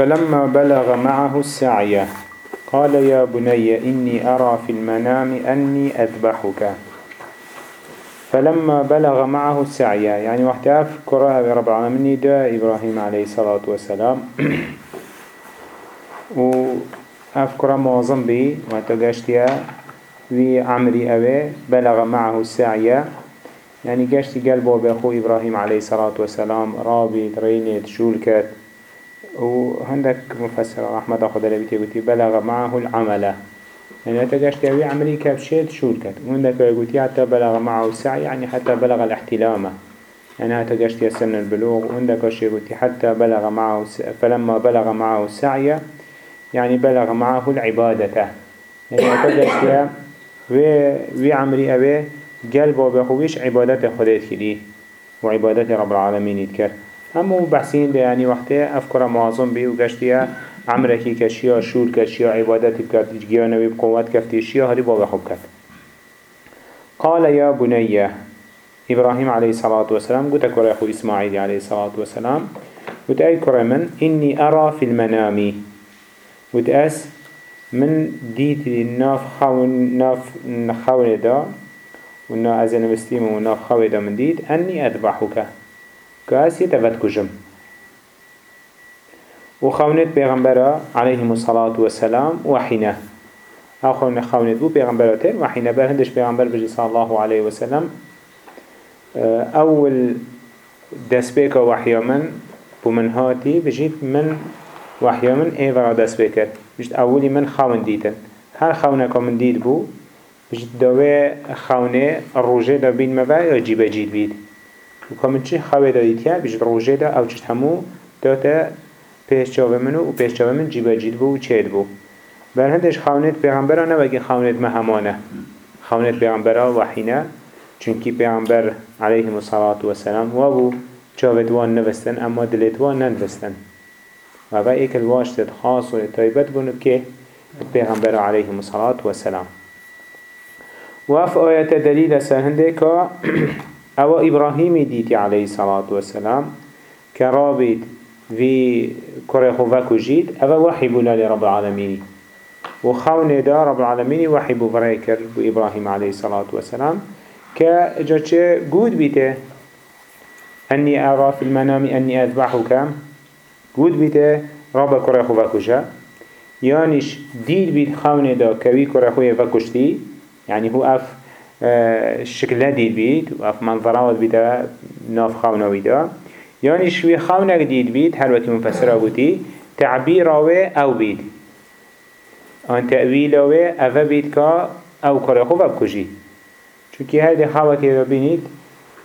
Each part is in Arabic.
فلما بلغ معه السعي قال يا بني إني أرى في المنام أني أذبحك. فلما بلغ معه السعي يعني وقت أفكر رب العالمين دا إبراهيم عليه الصلاة والسلام. وأفكر معظم به وتقاشتها في عمري أبي بلغ معه السعي. يعني قاشتي قلبه بأخو إبراهيم عليه الصلاة والسلام رابط رينيت شولكت. وهندك مفسر رحمة خدا لبيتي قلتي بلغ معه العمل. يعني تجاشت أبي عملي كبشيت شولكت وهندك قلتي حتى بلغ معه السعي يعني حتى بلغ الاحتلام. يعني تجاشت سن البلوغ وهندك شيء قلتي حتى بلغ معه فلما بلغ معه السعي يعني بلغ معه العبادة. يعني تجاشت و و عمري أبي قلبه بخويش عبادة خديت كلي وعبادة رب العالمين يتكر. همو بحثين يعني وقته أفكار معظم بي وقشتيا عمركي كشيا شول كشيا عبادت بكات جيانا بقوات كفتشيا هري بابا خب كت قال يا بني إبراهيم عليه الصلاة والسلام قلت أكبر أخو إسماعيل عليه الصلاة والسلام قلت أي من إني أرى في المنام قلت أس من ديت الناف خاون ناف نخاون دا ونا أزن مستيم وناف خاون دا من ديت أني أذبحك كاس يتفت كجم وخونت بيغمبرا عليه الصلاة والسلام وحينه أخونا خونت بو بيغمبراتين وحينه برهندش بيغمبر بجي صلى الله عليه وسلم. أول دسبيك وحيا من بمن هاتي بجيت من وحيا من إيه ورا دسبيكت بجيت أولي من خون ديتن هر خونك من ديت بو بجيت دوه خونه الروجه دا بين مبا يجيب جيد بيت وكامن چه خواه دادید که روژه دا او چشت همو داتا پیش چاوه منو و پیش چاوه من جیبا جید بو و چید بو بر هندش خونت پیغمبرانه وگه خونت مهمانه خونت پیغمبرا وحینه چونکی پیغمبر علیه الصلاة و بو چاوت وان نوستن اما دلت وان ننوستن و با ایک الواشتت خاص و طیبت بونو که پیغمبر علیه الصلاة و اف آیت دلیل سهنده که أو إبراهيم ديتي عليه الصلاة والسلام كرابط في كره خوفاكو جيد أو وحي بولا لرب العالمين. وخون دا رب العالمين وحي بفريكر بإبراهيم عليه الصلاة والسلام كجاتش قود بيته. أني أرى في المنام أني أذبحك. قود بيته رب كره خوفاكو جا يانش ديد بيت خون دا كوي كره خوفاكوشتي يعني هو أف شكل دید بید و اف منظرات بیده ناف خونه بیده. یعنی شوی خونه دید بید هر وقتی مفسره بودی تعبیر أو بید. آن تأویل آوه اوه بید که أو کار خوب بکجی چونکه هر خواه که بینید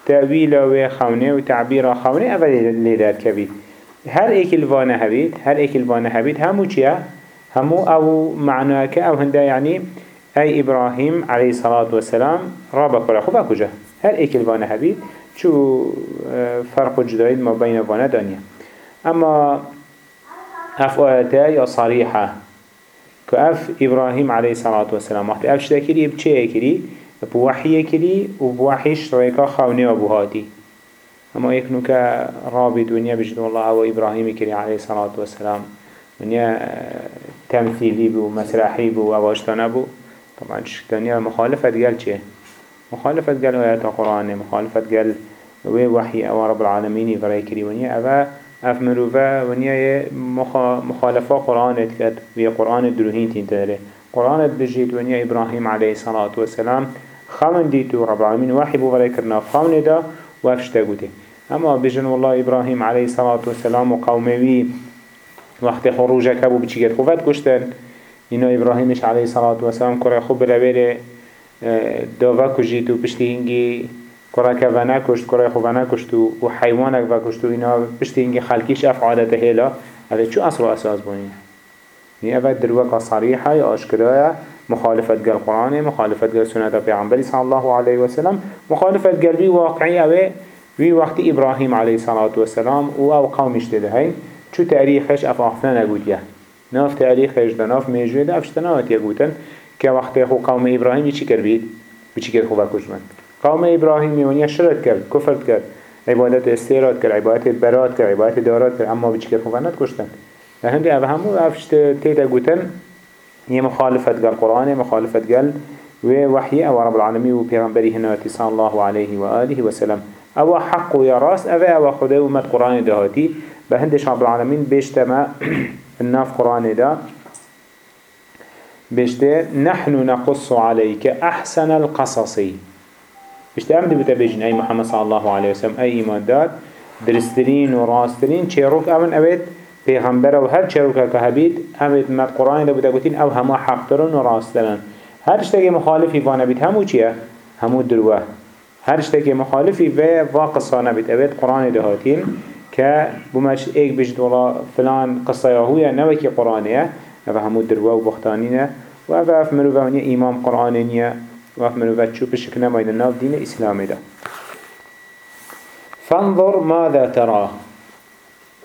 تأویل آوه خونه و تعبیر خونه اوه لیدر کبید هر ایک الوانه هبید هر ایک الوانه هبید همو چیه؟ همو أو معناه که أو هنده یعنی أي إبراهيم عليه الصلاة والسلام رابا كلا خوبا كجا هل إيك الوانا هبيد شو آه، فرق جدائد ما بين وأنا دانيا أما أف آياتا يا صريحة كأف إبراهيم عليه الصلاة والسلام وقت أف شتاكري بچه كري بوحي كري وبوحيش رأيكا خوني وبهاتي أما يكنو كرابي دنيا بجد الله هو إبراهيم كري عليه الصلاة والسلام ونيا آه، تمثيلي بو مسرحي بو وواشتانا بو. طبعا شكتانيا مخالفة قال چه مخالفة قال آيات القرآن مخالفة قال وي وحي أو رب العالمين فرأي كري ونيا أفا أف مروفا ونيا مخالفة قرآن تكت ويا قرآن الدروهين تنتهي قرآن بجيت ونيا إبراهيم عليه الصلاة والسلام خامن ديتو رب العالمين وحي بو فرأي كرنا خامن دا وافشتا قوتي أما بجن والله إبراهيم عليه الصلاة والسلام وقومي وقت خروجك أبو بچيكت خوفت كشتن اینا ابراهیمش علیه الصلاة والسلام کرا خوب بره داوا کجید و پشتی هنگی کرا که و نکشت کرا خوب نکشت و حیوانک و کشت و اینا پشتی هنگی خلکیش اف عادت هیلا. هذا چو اصل و أساس بونین نی اول دروکا صریحه یا اشکرایه مخالفت قال قرآن مخالفت قال سنة پیغمبر صلى الله عليه وسلم. مخالفت قال بي واقعي اوه في وقت إبراهيم عليه الصلاة والسلام و أو قومش تدهين شو تاريخش افاقفنا نقول ناف تاریخش دا ناف میجوه دا افشتناوات یکوتن که وقتی خو قوم ابراهیمی چی کر بید؟ بچی کر خوبه کشمن؟ قوم ابراهیمی ونیا شرط کرد کفرت کرد عبادت استیراد کرد عبادت برات کرد عبادت دارات کرد اما بچی کر خوبه ند کشتن لهندي أبا همو أفشت تيتا قوتن هي مخالفة قال قرآن مخالفة قال ووحي أو رب العالمين وبيغنبري هنا صلى الله عليه وآله وسلم أو حق يا راس أو أو خده ومد قرآن دهاتي بهندش رب العالمين بيشتما الناف قرآن ده بيشته نحن نقص عليك أحسن القصص. بيشته أمد بتبجن أي محمد صلى الله عليه وسلم أي إيمان دار درسترين وراسترين چيروك أمن أبد پیغمبر و هر چروکه که هبید امید مد قرآن ده بوده گوتین أو همه حق دارن و راست دارن. هر شتاگه مخالفی وانه بید همو چیه؟ همو دروه. هر شتاگه مخالفی و واقصانه بید اوید قرآن ده هاتین. که بومش ایک بجد ولا فلان قصه یاهویا نوکی قرآنیه و همو دروه و بختانینه و أو اف مروفه امام قرآنینیه و اف مروفه چوبش کنه ناف دین اسلامی ده فانظر ماذا تراه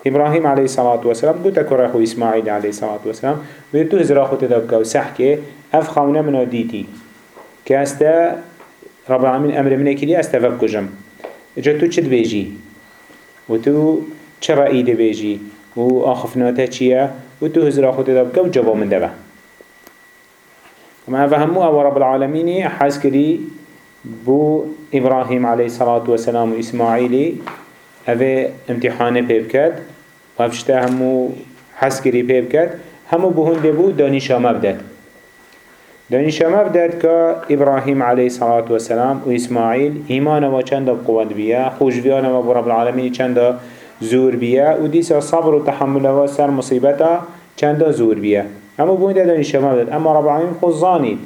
إبراهيم عليه الصلاة والسلام قلت كره إسماعيل عليه الصلاة والسلام ويتو هزرا خود تدبكا وسحكي أف خاونا من ديتي كاستا رب العالمين أمر منك لي أستفبكو جم جتو چد بيجي وتو چه رأي دي بيجي و آخفناتا چيا وتو هزرا خود تدبكا وجبا من دبا ما فهمو أو رب العالمين حاس كري بو إبراهيم عليه الصلاة والسلام وإسماعيلي اوه امتحانه پیب کرد. و افشته همو حس کری پیب کرد. همو بهنده بود دانیشا مبدد دانیشا مبدد که ابراهیم علیه صلاة و سلام و اسماعیل ایمان و چند قوت بیا خوشبیان و برب العالمین چند زور بیا و دیسا صبر و تحمل و سر مصیبتا چند زور بیا اما بهنده دانیشا مبدد اما رب العالمین خود زانید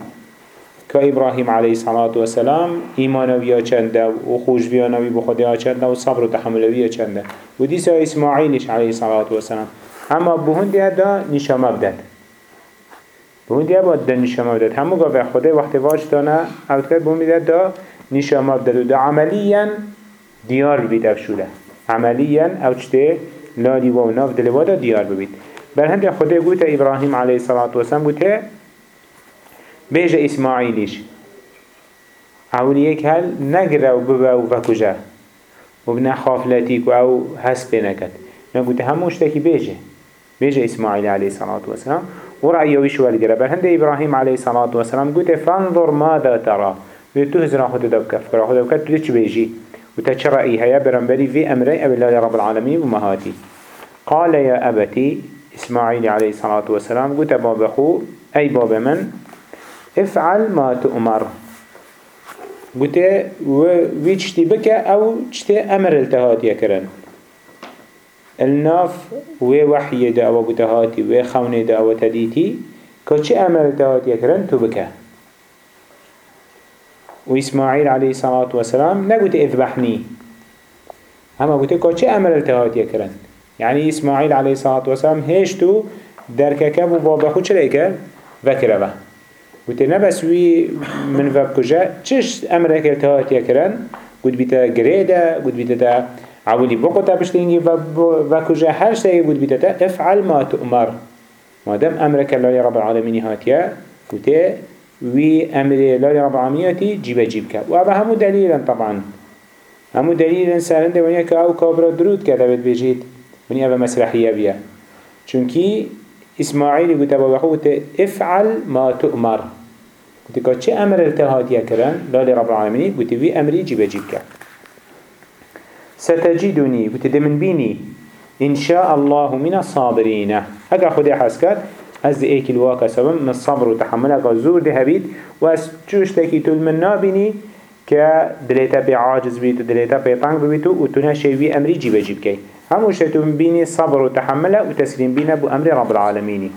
كإبراهيم عليه الصلاة والسلام إيمانوية چنده وخوش بيانوي بخدها چنده وصبر وتحملوية چنده. وديسا إسماعيلش عليه الصلاة والسلام. أما بهندي هذا نشامه بدد بومید یه باید ده نشما بداد همون گاوه خوده وقتی واش دانه اوت کرد بومید دا نشما بداد و دا عملیا دیار ببید افشوله عملیا اوچته لا دیوا و ناف دلوادا دیار ببید. بر هنده خدای ابراهیم علیه صلاة و سلم گوته بیج اسماعیلیش. یک هل نگره و ببه و وکجه و بنا خافلتی که او هست بینکت نگوته که بیجه بیجه اسماعیل علیه صلاة و سلم ورأيه ويشو القرى بل إبراهيم عليه الصلاة والسلام قلت فانظر ماذا ترى. وتهزر خود دبك فكرة خود دبك تلتش بيجي. وتشرعي هيا برنبري في أمري؟ أبي الله رب العالمين ومهاتي. قال يا أبتي إسماعيل عليه الصلاة والسلام. قلت باب أخو أي باب من؟ افعل ما تؤمر. قلت ويجتي بك أو جتي أمر التهات يكرن الناف ووحي دا أو بتهاتي وخوني دا أو تديتي كوچي أمر التهات يكرن تو بك وإسماعيل عليه الصلاة والسلام نقول اذبحني اما قلت كوچي أمر التهات يكرن يعني إسماعيل عليه الصلاة والسلام هيشتو دركك وبابا خو چليك ذكره قلت نبس وي من فاب كجا چش امرك التهات يكرن قلت بيتا قريدا قلت بيتا تا بقوتا بشتينجي وكجا هر شيء قلت بيتا تا افعل ما تؤمر. ما دام امرك الله رب العالمين هاتيا قلت وي أمر الله رب العالمين جيب جيبك وابا همو دليلا طبعا. همو دليلا سهلنده ونيا كاو كابرا درود كده بيت بيجيت ونيا بمسرحية بيا چونكي إسماعيل قلت أبو قلت افعل ما تؤمر. قلت كا چه أمر التهاتيا كرن لالي رب العالمين قلت في أمري جيب جيبك ستجدني. قلت دمن بيني. إن شاء الله من الصابرين. أقا خدي حسكت أز ايك الواقع سبب. من الصبر وتحملك زور ده هبيت. واس چوش تاكي تول من نابيني كا دليتا بعاجز بيتو دليتا بيطانق بيتو. وتنها شيء أمري جيب جيبك همو شتون بيني صبر وتحمل وتسليم بينا بو أمر رب العالمين.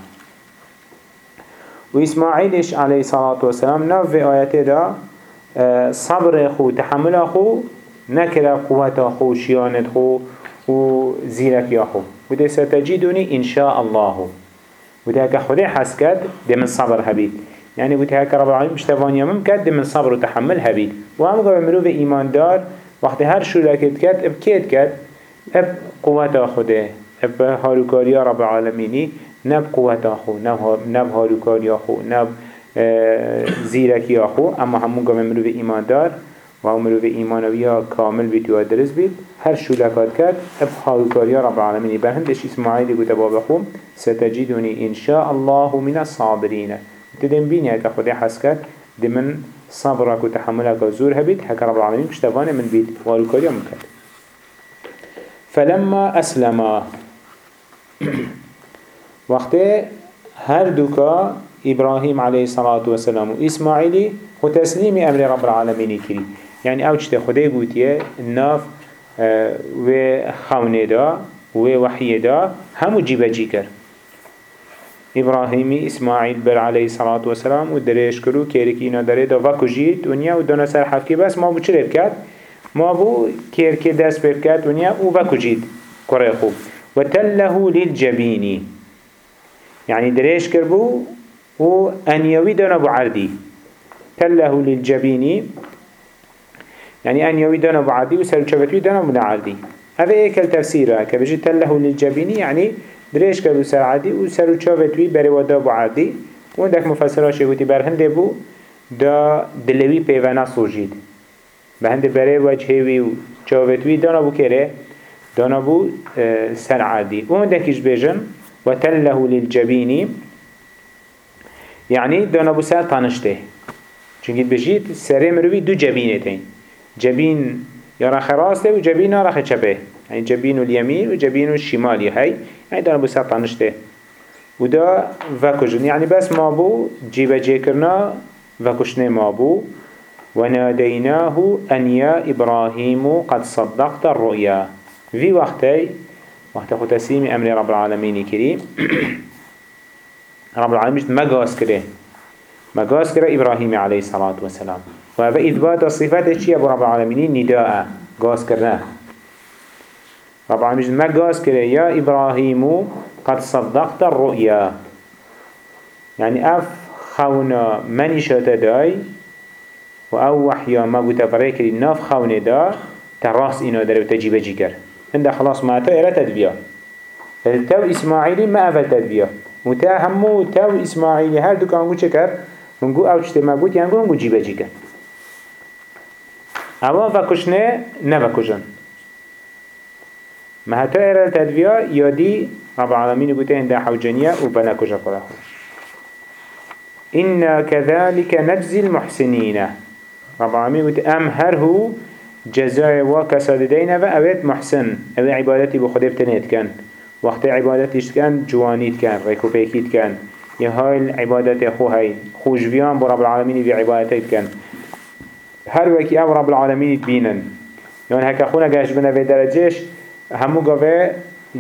وإسماعيلش عليه الصلاة والسلام نوف في آياته دا آه، صبر خو تحمل خو نكر قوة خو شيانت خو وزيرك يا خو. وده ستجدني إن شاء الله وده هكا خده حسكت ده من صبر هبيت يعني وده هكا رب العالمين بشتفانيا ممكن ده من صبر وتحمل هبيت وهم قبل مروف إيمان دار وقت هر شو لكت كت ابكيت كت اب قوة خوده اب هاروكاري رب العالميني نب قوة خو نب هاروكاري خو نب آه، زيركي خو. اما همون قام مروف ايمان دار و أو مروف ایمانویا کامل بید و درست بید. هر شولکات کرد اب خالکاریا رب العالمین برهندش اسماعیلی گوته باب خوم ستجدونی انشاء الله من الصابرین. تدن بینی که خودی حس کرد دی من صبرك و تحملك زور هبید هكا رب العالمين بشتفانه من بيت والكاريا من كد فلما أسلما. وقت هر دوكا إبراهيم عليه الصلاة والسلام وإسماعيلي خو تسليم أمر رب العالمين كري يعني أو چته خده قوتيه الناف آه و خونه دا و دا همو جيبه جي كر إبراهيمي إسماعيل بر الصلاة والسلام و دريش كرو كيرك إنا داره دا وكو جيت ونيا و دانا سر حفكي بس ما بو چلي بكات ما بو كيرك دست بكات ونيا و وكو جيت كره خوب وتله للجبيني يعني دريش كربو و أنيوي بو عردي تله للجبيني يعني أنيوي دانا بو عردي و سرچوتوي دانا بو عردي هذا ايك التفسير كبجي تله للجبيني يعني دريش كدو سر عادي و سر و چاوتوي بري ودا بو عادي و عندك مفسراش يقولي برهنده بو دا دلوي پیوانا سوجيد بهند بري وجهوي و چاوتوي دانا بو كره دانا بو سر عادي و عندكش بيجن وتله للجبيني يعني دانا بو سر طانشته چونك بجيت سر مروي دو جبينه تين جبين يرا خراسته و جبين يرا خچبه يعني جبين اليمين و جبين الشمالي هاي. يعني دانا سر طانشته ودا وكجن يعني بس ما بو جيب جيكرنا وكشنا ما بو. وناديناه أن يا إبراهيم قد صدقت الرؤيا. في وقتي وقت خو تسليم أمر رب العالمين كريم رب العالمين قاس كره قاس كره إبراهيم عليه الصلاة والسلام. وهذا إثبات الصفات الشيء أبو رب العالمين نداء قاس كرناه رب العالمين ما قاس كره يا إبراهيم قد صدقت الرؤيا يعني أف خونا مني شاتا داي و أو وحيا ما بوتا بريكري ناف خونه دا تراس إنو داره وتجيب جيكر عند خلاص ما تو إلا تدبيا تو إسماعيلي ما أفل تدبيا وتا همو تو إسماعيلي هر دو كانگو چكر منگو أو چته ما بود يانگو هنگو جيب جيكر اما وكشنه نوكشن ما هتو إلا تدبيا يادي رب العالمين قلت عند حوجنية وبنا كجا فرحو إنا كذلك نجزي المحسنين رب العالمين قلت أم هره جزاء وكساددين وأبيت محسن. أبي عبادتي بخده بتنيت كان وقت عبادتش كان جوانيت كان ريكو بيكيت كان يهاي العبادت خو هاي خوشبيان برب العالمين في عبادتي كان هر وكي أم رب العالمين تبينن يعني هكا خونا قاش بنا في درجيش همو قوه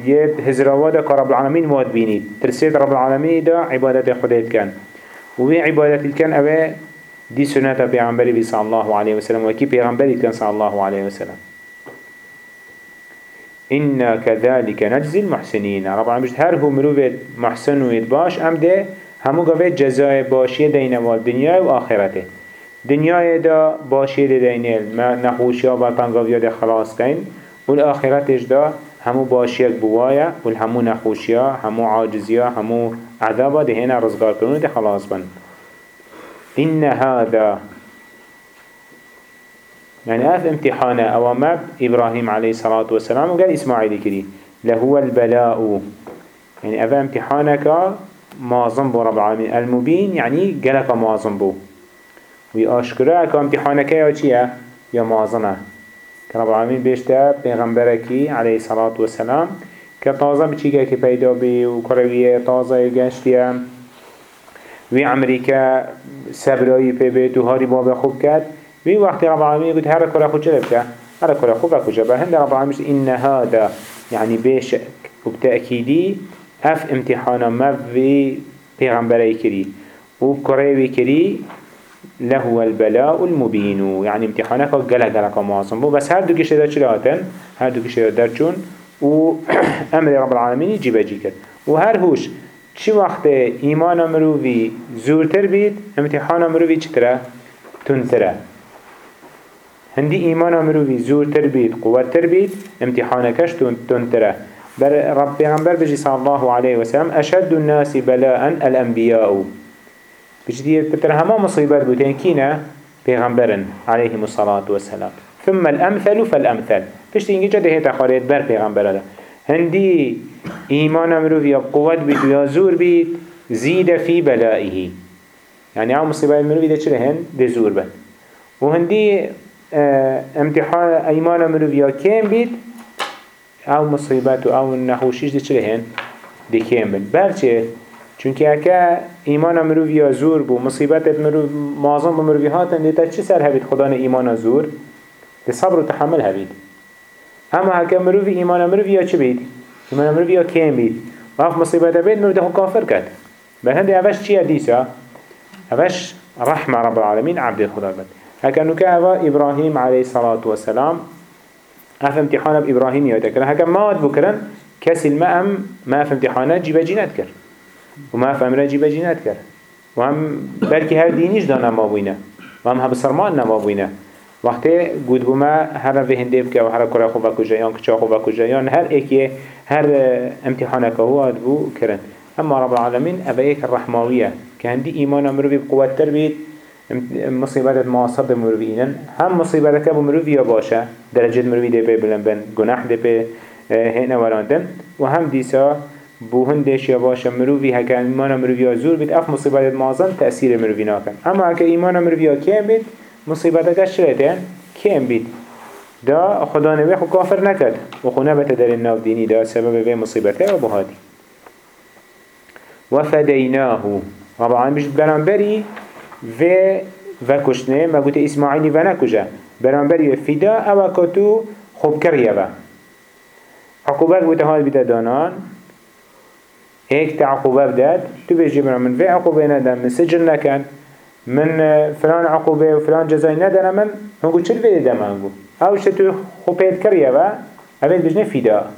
يد هزراوادا كرب العالمين مواد بينيد ترسيد رب العالمين دا عبادت خديت كان وهي عبادت كان أبا دي سنة بيغنبري صلى الله عليه وسلم وكي بيغنبري كان صلى الله عليه وسلم إنا كذلك نجزي المحسنين رب العالمين هر هو مروفت محسن ويتباش أم ده همو قوة جزاء باشية دينا والدنيا وآخرته دنيا دا باشية دينا ما نخوشيا بطنقاويا ده خلاص كين والآخرتش دا همو باشيك بوايا والهمو نخوشيا همو عاجزيا همو عذابا ده هنا رزقار كنون ده خلاص بن. إن هذا. يعني أف امتحان أوامر إبراهيم عليه الصلاة والسلام وقال إسماعيل كري لهو البلاء. يعني أف امتحانك معظم رب العالمين المبين يعني قلق معظم بو. ويأشكرك امتحانك يا چيه يا معظمه که رب العالمین بیشتر پیغمبرکی علیه الصلاة والسلام که تازه بچیگه که پیدا بی و کرویه تازه گشتیه وی امریکا سبرایی پی بیت و هاری باب خوب کرد. وی وقتی رب العالمین گفت هر کره خود چرا بکه؟ هر کره خوب بکجه به هند رب العالمین این هذا يعني بشك وبتأكيدي اف امتحانا ما في پیغمبری کری و کروی کری له البلاء المبين. يعني امتحانك قلق قلق معظم بو بس هر دو كشتا دا چلاتن هر دو كشتا دا درچون و أمر رب العالمين يجيب اجيكت و هر هوش چی وقت ایمان مروی زورتر بید امتحان مروی چتره؟ تنتره هندی ایمان مروی زورتر بید قوتر بید امتحانکش تنتره بر رب پیغمبر بجی صلی الله علیه وسلم اشد الناس بلاء الانبیاء. بجدي بتر هما مصيبات بوتين كينا پیغمبرن عليهم الصلاة والسلام. ثم الأمثل فالأمثل. فشت إنجي جده هيتا خاريت بر پیغمبر هندي إيمان مروف يا قوة بيت ويا زور بيت زيد في بلائه. يعني أو مصيبه مروف ده چله هن؟ ده زور بد وهندي آه امتحان إيمان مروف يا كم بيت؟ أو مصيبات أو نخوشيش ده چله هن؟ ده كم بد بلچه چونکه اکه ایمان مروی زور بو مصیبت مروی معظم بو مروی هاتن دیتا چی سر هبید خدا نه ایمان زور ده صبر و تحمل هبید اما اکه مروی ایمان مروی یا چی بید ایمان مروی یا کم بید و اف مصیبت بید مروی ده کافر کرد بل هنده اوش چیه دیسا اوش رحمه رب العالمین عبد خدا بد هکه نوکه اوه ابراهیم علیه الصلاة والسلام اف امتحان اب ابراهیم یاد کرن هکه ماد بکرن کسی المأم ما اف امتحانات جیبه جینت کرد وما فهم رجي بجينات كر وهم بلكي هر دينيش دانا ما بوينه وهم هب سرمان نما بوينه وقتی گود بوما هر به هنده بکه و هر کار خوبه کجایان کچا خوبه کجایان هر ایکی هر امتحان که هو بو کرن. اما رب العالمین اوه ایک الرحماویه که هندی ایمان مروی بقوت تر بید مصیبت معاصب مروی اینن هم مصیبت که مروی یا باشه درجه مروی ده پی بلن بن گناح ده پی هنه وراندن. و هم دیسا بو هندش یا باشه مروی هکه ایمان مروی زور بید اف مصیبت مازن تأثیر مروی ناکن. اما هکه ایمان مروی کم بید مصیبت شرطن کم بید. دا خدا نوی خو کافر نکد و خو نبت در الناف دینی دا سبب وی مصیبته و بهادی. و فدیناه. طبعا بيش برانبري و و کشنه ما قلت اسماعیلی و نکجه برانبري فدا أو کتو خوب کریه و. عقوبت بوده هاد بیده دانان. هيك تعقوبة بدات تو بيجي من في عقوبة ندم. من سجن نكن. من فلان عقوبة وفلان جزاي ندم من. هنقول شو الفيديو ده هنقول؟ أو شتو خبيت كريه با؟ أبد بيجنا فداء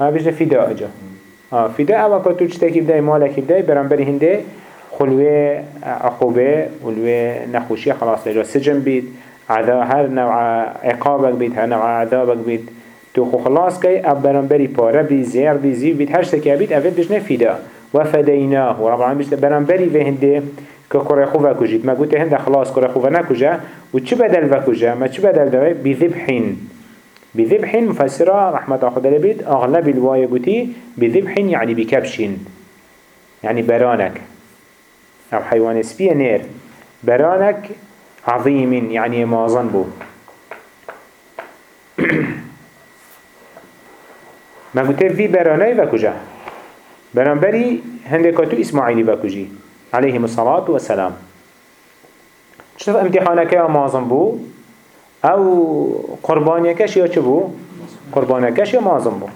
ها بيجنا فداء أجا. ها فداء أو كتو تشتكي بداي مالك بداي برانبري هنده خلوة عقوبة ولوة نخوشي خلاص لجا سجن بيت. عذاب هر نوع عقابك بيت هر نوع عذابك بيت. تو خو خلاص اب برانبری پاره بی زیر بی زیو بید هر شتکی بید اول بجنه فیدا و فدیناه و رب العالمین بجنه برانبری و هنده که کره خوبه کجید ما گوته هنده خلاص کره خوبه نکجه و چه بدل و کجه ما چه بدل دوه بذبحین بذبحین مفسره رحمت خدا لبید أغلب الواية گوتی بذبحین يعني بكبشين يعني برانك أو حيوان سبيه نير برانك عظيم يعني مازن بو ما قلت في براني وكجا برانبري هندكاتو إسماعيلي وكجي عليهم الصلاة والسلام شوف امتحانك يا معظم بو؟ أو قربانيكش يا چبو قربانيكش يا معظم بو؟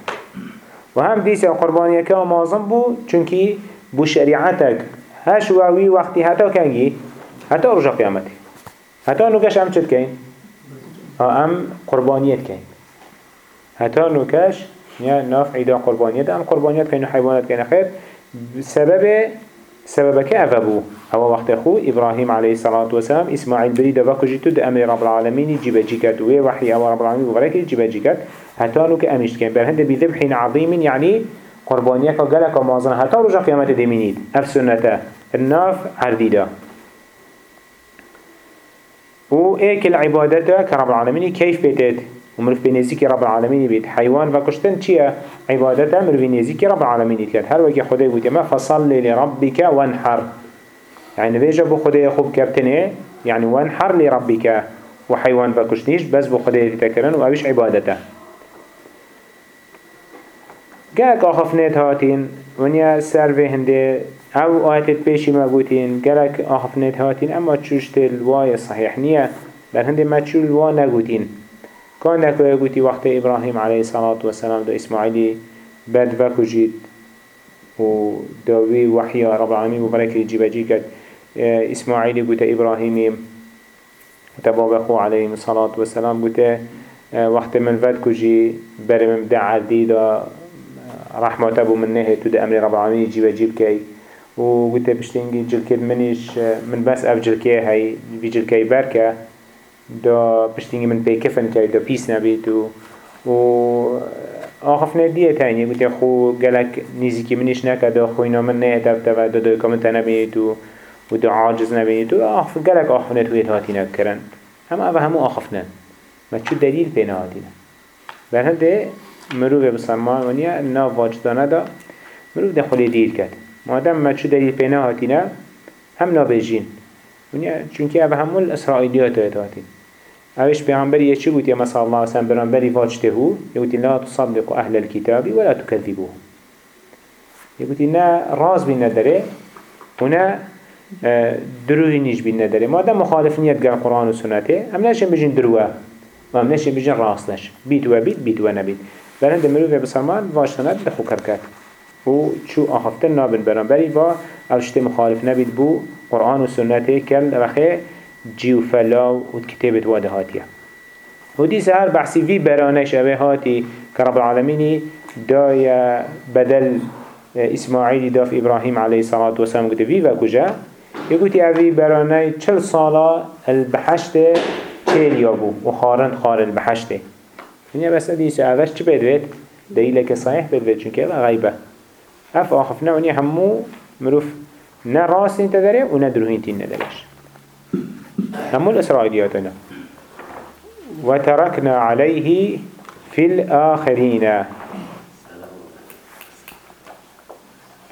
وهم ديس يا قربانيك يا معظم بو چونكي بو شريعتك هش وعوي وقتي حتى كنجي حتى رجع قيامتي حتى نوكش ام چد كين ام قربانيت كين حتى نوكش يا ناف عيدا قربانيات أم قربانيات كانوا حيوانات كانوا خير سبب سبب كأفبو هو وقت أخو إبراهيم عليه الصلاة والسلام إسماعيل بريد وكو جيتو ده أمر رب العالمين جيبا جيكات وي وحي أمر رب العالمين وبركة جيبا جيكات هتانو كأمشت كان برهند بذبح عظيم يعني قربانيات وقالك ومازن هتا رجع قيامة ديمينيد أف سنة الناف عرديدا و ايك العبادة كرب العالمين كيف بيتت ومروف بنزيك رب العالمين بيت حيوان. وكشتن چيا عبادتا مروف بنزيك رب العالمين بيت هر وكي خده بيت ما فصل لربك وانحر. يعني نبيجا بو خده خوب كبتنه يعني وانحر لربك. وحيوان وكشتنيش بس بو خده تكرن وابش عبادتا. قالك آخفنات هاتين ونيا سر هنده أو آياتت بيشي ما قوتين قالك آخفنات هاتين اما تشوشت الواي صحيح نية بل هنده ما تشو الواي نقوتين كان لك يقولي وقت إبراهيم عليه الصلاة والسلام دا إسماعيلي بد وكجيد و داوي وحي رب العالمين وبركة جيبجي كد إسماعيلي قلت إبراهيم تباب أخو عليه الصلاة والسلام قلت وقت من فد كجي برم مدع دا رحمة أبو من نهي تود أمر رب العالمين جيب جيب كي وقلت بشتنجي جلكي منيش من بس أف جلكي هاي في جلكي بركة. دا پشتینگی من پیکفن کرد دا پیس نبید و و آخف ندیه تانی گوتی خو گلک نیزی که منیش نکد دا خوینا من نه تب تب دا دوی کامن تنبید و و دو عاجز نبینید و آخف گلک آخفنت وید هاتی نکرن. اما اوه همو آخفنن ما چو دلیل پینا هاتینه بر هنده مروف بسلمان ونیا نا واجدانه دا مروف ده خلی دیر کرد. مادم ما چو دلیل پینا هاتینه هم نابجین ونیا چونکه اوه همو الاسرائیلیات هاتین اوش پیغمبر یه چی گوتی مثلا الله وسلم پیغمبری واجته هو؟ یگوتی لا تصدق أهل الكتاب ولا تكذبوهم یگوتی نه راز بین نداره و نه دروی نیش بین نداره. مادم مخالف نیت گر قرآن و سنته هم نشن بجین دروه و هم نشن بجین راست نش. بیت و بیت بیت و نبیت. برند مروف بسرمان واشتنات دخو کرکت و چو آخفتن نابن بران بری با اوشت مخالف نبید بو قرآن و سنته کل رخه جيو فلاو و كتابت واده هاتيه ودي سهر بحثي في برانش اوه هاتي كرب العالمين دايا بدل اسماعيل داف إبراهيم عليه الصلاة والسلام قلت في وكجا يقول اوه براني چل صالة البحشت چيل يابو وخارن خار البحشت يعني بس ادي سأغش چه بدويت دليلك صحيح بدويت چونك هذا غيبة اف آخفنا وني همو مروف نه راست انت داره و نه دروهين تين ندارش همو الإسرائيلياتنا. وتركنا عليه في الآخرين.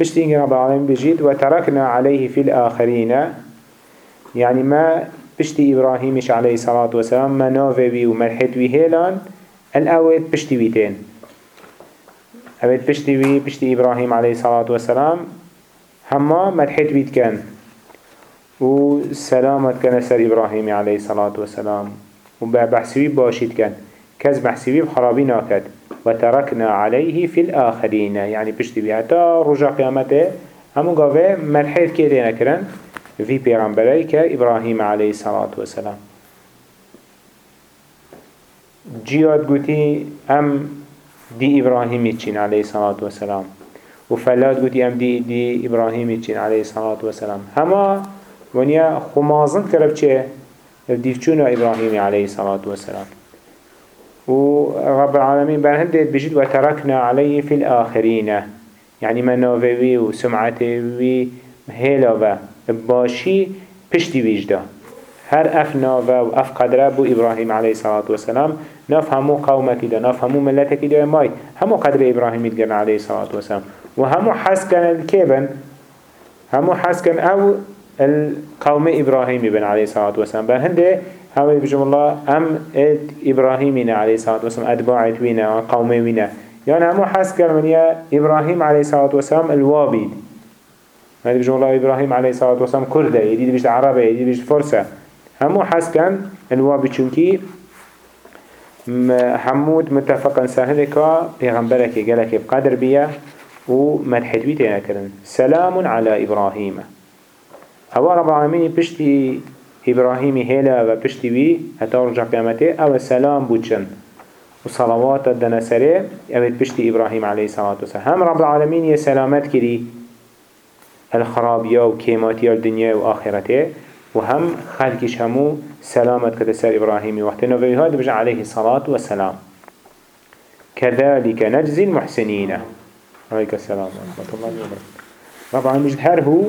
بشتين رب العالمين بجيد وتركنا عليه في الآخرين. يعني ما بشتي إبراهيمش عليه الصلاة والسلام؟ ما نوفي وملحت هيلان. الأول بشتي بيتين. أبد بشتي بي بشتي إبراهيم عليه الصلاة والسلام؟ هما ملحت بيت كان و سلامت كان سر إبراهيم عليه الصلاة والسلام. و بحثوي باشيد كان كز بحثوي بخرابي ناكد وتركنا عليه في الآخرين يعني بشتي بي حتى رجع قيامته همو قاوه ملحيد كيدين كرن في پیغمبري كإبراهيم عليه الصلاة والسلام. جياد قوتي أم دي إبراهيم يتشين عليه الصلاة والسلام. وفلات قوتي أم دي, دي إبراهيم يتشين عليه الصلاة والسلام. هما ونیا خمازن کرب چه دیفچونا ابراهیم علیه الصلاة والسلام و رب العالمين برهندت بجد وتركنا عليه في الآخرين يعني وسمعته هيلا و باشي پشتی ويجدا هر اف ناوه و اف قدره بو إبراهيم عليه الصلاة والسلام ناف همو قومك دا ناف همو ملتك دا ماي همو قدر إبراهيم يدقن عليه الصلاة والسلام و همو حس كان الكيبن همو حس كان أو القوم إبراهيم بن عليه الصلاة والسلام. بل هنده هم بجم الله أم إد إبراهيم عليه الصلاة والسلام أتباعت وينا قوم وينا يعني هم حس كرمنيا إبراهيم عليه الصلاة والسلام الوابد هذا بجم الله إبراهيم عليه الصلاة والسلام كردة يدي بيش عربة يدي بيش فرسة. هم حس كان الوابد چونكي حمود متفقا سهلك پیغمبرك قالك بقدر بيا ومدحت كرن سلام على إبراهيم هوا رب العالمين بشتي إبراهيم هلا و بشتي بي حتى رجع قيامته أو سلام بوچن وصلوات الدنسره أو بشتي إبراهيم عليه الصلاة والسلام. هم رب العالمين يسلامت كري الخرابية وكيماتية الدنيا وآخرته وهم خلقش همو سلامت كتسر إبراهيم وقت نوفي هذا بجع عليه الصلاة والسلام. كذلك نجزي المحسنين عليك السلام ورحمة الله وبركاته رب العالمين هر هو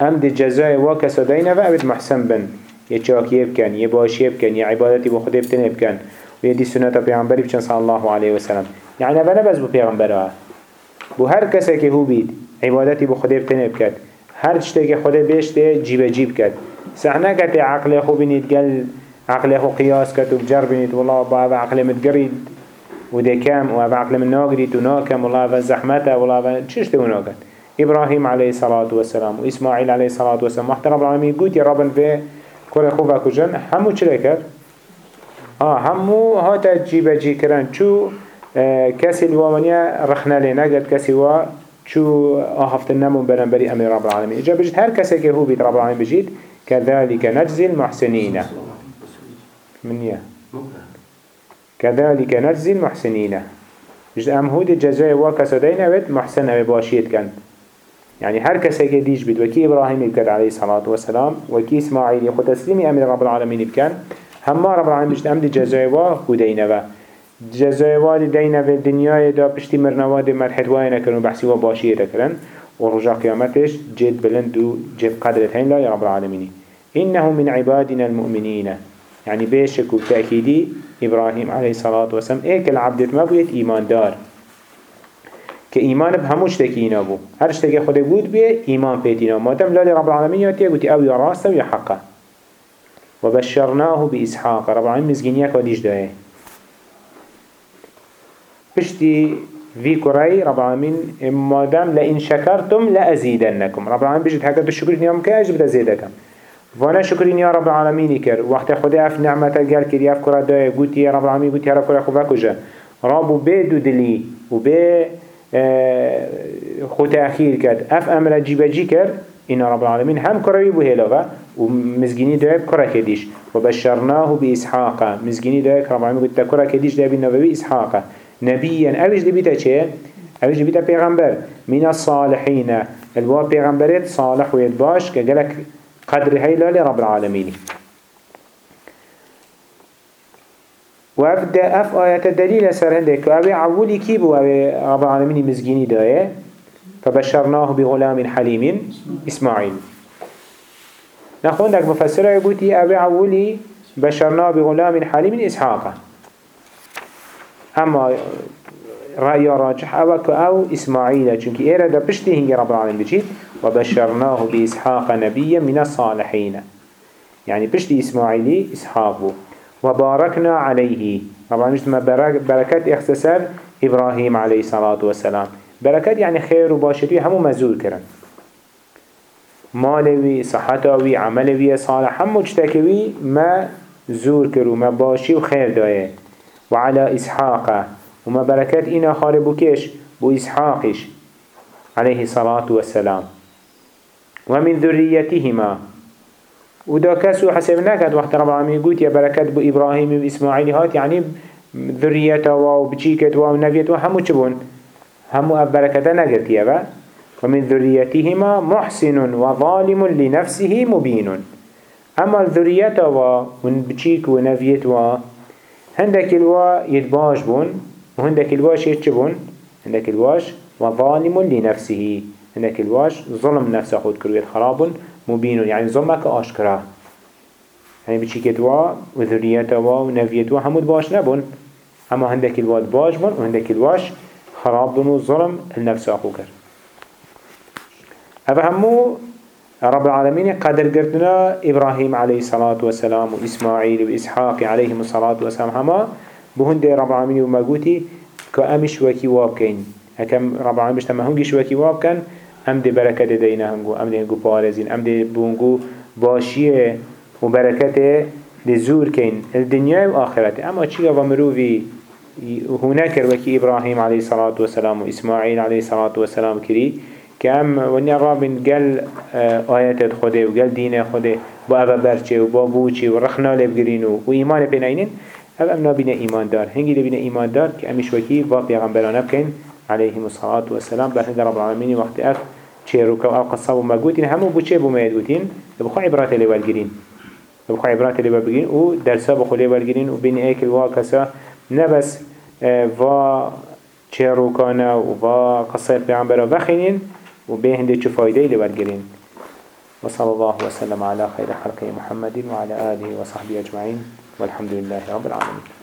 هم دي جزای و کسادین و اوید محسن بن. باشیه بکن یه عبادتی با خود بتنه بکن و یه دی سنت پیغمبری بچن صلی الله علیه وسلم. یعنی نه بس بو پیغمبر ها بو هر کسی که هو بید عبادتی با خود بتنه بکن هر چطه که خود بشته جیب جیب کد سحنه کت عقل خو بینید گل عقل خو قیاس کد و بجر بینید والله با عقل متگرید و ده کم و عقل من ناگرید و ناکم والله و زحمته والله و چشته و ناگد إبراهيم عليه الصلاة والسلام وإسماعيل عليه الصلاة والسلام وقت رب العالمين قلت يا رب في كل خوفا كجن همو چلي كر؟ آه همو هاتا جيبا جي كرن چو آه كسي الوامنيا رخنا لنا قد كسي وا شو آهفت النمو برنبري أمر رب العالمين. إجا بجد هر كسي كهو بيت رب العالمين بجد كذلك نجزي المحسنين من يه كذلك نجزي المحسنين بجد أم هود الجزاء وكسدين أبد محسن أبي باشيت كان يعني هر كسي که دیش بید وکی ابراهیم بکد علیه الصلاة والسلام وکی اسماعیل خود تسلیمی أمر رب العالمین بکن همه رب العالمین بشت امد جزای و خودینه و جزای و دینه و دنیای دا پشتی مرنوا دی مرحت وای نکرن و بحثی و باشیه نکرن ورجع قيامتش جد بلند و جد قدرت هين لا يا رب العالمين إنه من عبادنا المؤمنين يعني بيشك وتأكيدي إبراهيم عليه الصلاة والسلام إيه كالعبد ما بيت إيمان دار كإيمان بهموش تكينا بو. هرش تكي خده بود بيه إيمان بيتنا ما دام لا رب العالمين يتيه قلت أو يا راسته ويا حقه. وبشرناه بإسحاق رب العالمين مزجينيا كوديش ده بشتي في كراي رب العالمين ما دام لئن شكرتم لأزيدنكم رب العالمين بيجي تحكي الشكر نيوم كاج بدا زيدكم وأنا شكرين يا رب العالمين كر وقت خدا اف نعمة قال كر ياف كرا دا قلت يا رب العالمين قلت يا رب كرا خوفا كجا رابو بيدو دلي وبي آه خوتا أخير كد أف أمر جي كر إن رب العالمين هم كروي هلوغا ومزجيني دايب كرا كديش. وبشرناه بإسحاق. مزجيني دايب رب العالمين قلت كرا كديش دايب النبوي إسحاق. نبيا أوش دبيتا چه؟ أوش دبيتا پیغمبر من الصالحين. الوا پیغمبرت صالح ويدباش كجلك قدر هيلا لرب العالمين. وابدا اف آيات الدليل سر هندك وابي عولي كيبو ابي رب العالمين مزجيني دايه فبشرناه بغلام حليم إسماعيل نخون دك مفسره يقولي أبي عولي بشرناه بغلام حليم إسحاق. أما رأي راجح أوك أو إسماعيل چونك إيرا دا رب العالمين بجيت وبشرناه بإسحاق نبيا من الصالحين يعني بشتي إسماعيلي إسحاق وباركنا عليه. طبعا مش بركات اختصار إبراهيم عليه الصلاة والسلام. بركات يعني خير وباشري همو مزول كرن مالوي صحتاوي عملوي صالح هم مجتكوي ما زور كرو ما باشي وخير دايه وعلى إسحاق وما بركات إنا خاربو كيش بو إسحاقش. عليه الصلاة والسلام. ومن ذريتهما ودا كسو حسب نكد وقت رب العالمين قلت يا بركات بو إبراهيم وإسماعيل هات يعني ذريته وبجيكت ونبيته همو چبون همو اف بركتا نگرتي ابا ومن ذريتهما محسن وظالم لنفسه مبين. أما الذريتا و بچيك و نفيت و هندك الوا يتباش بون وهندك الواش يتشبون هندك الواش وظالم لنفسه. هندك الواش ظلم نفسه خود كرويت خراب مبين يعني ظلمك آشكرا يعني و وذريتا و ونفيت و همود باش نبون اما هندك الواد باش بون وهندك الواش خراب بنو ظلم النفس أخو كر أفهمو رب العالمين قدر قردنا إبراهيم عليه الصلاة والسلام وإسماعيل وإسحاق عليه الصلاة والسلام هما بهند رب العالمين ومقوتي كأمش وكي وابكين هكم رب العالمين بشتما هنجيش وكي وابكن أم دي بركة دينا هنگو أم دي هنگو بارزين أم دي بونگو باشيه وبركته لزور كين الدنيا وآخرته أما چيغا ومروفي هناك وكي إبراهيم عليه الصلاة والسلام وإسماعيل عليه الصلاة والسلام كري كم ونيا رابن قال آيات خده وقال دين خده با أبا برچه و با بوچه و رخنا لبگرينو و إيمان بينينين هل أمنا بنا إيمان دار هنگي لبنا إيمان دار كأمش وكي با پیغمبران بكين عليهم الصلاة والسلام بحث رب العالمين وقت أف چيروكا و أو قصاب و مقوتين همو بوچه بو ميدوتين بخوا عبرات اللي والگرين بخوا عبرات اللي والگرين و درسا بخوا اللي والگرين و بين ايك الواكسا نبس و چروکانه و و قصه پیغمبر بخینین و به هنده چه فایده لبر گرین وصلى الله وسلم على خير خلقه محمد وعلى آله وصحبه أجمعين والحمد لله رب العالمين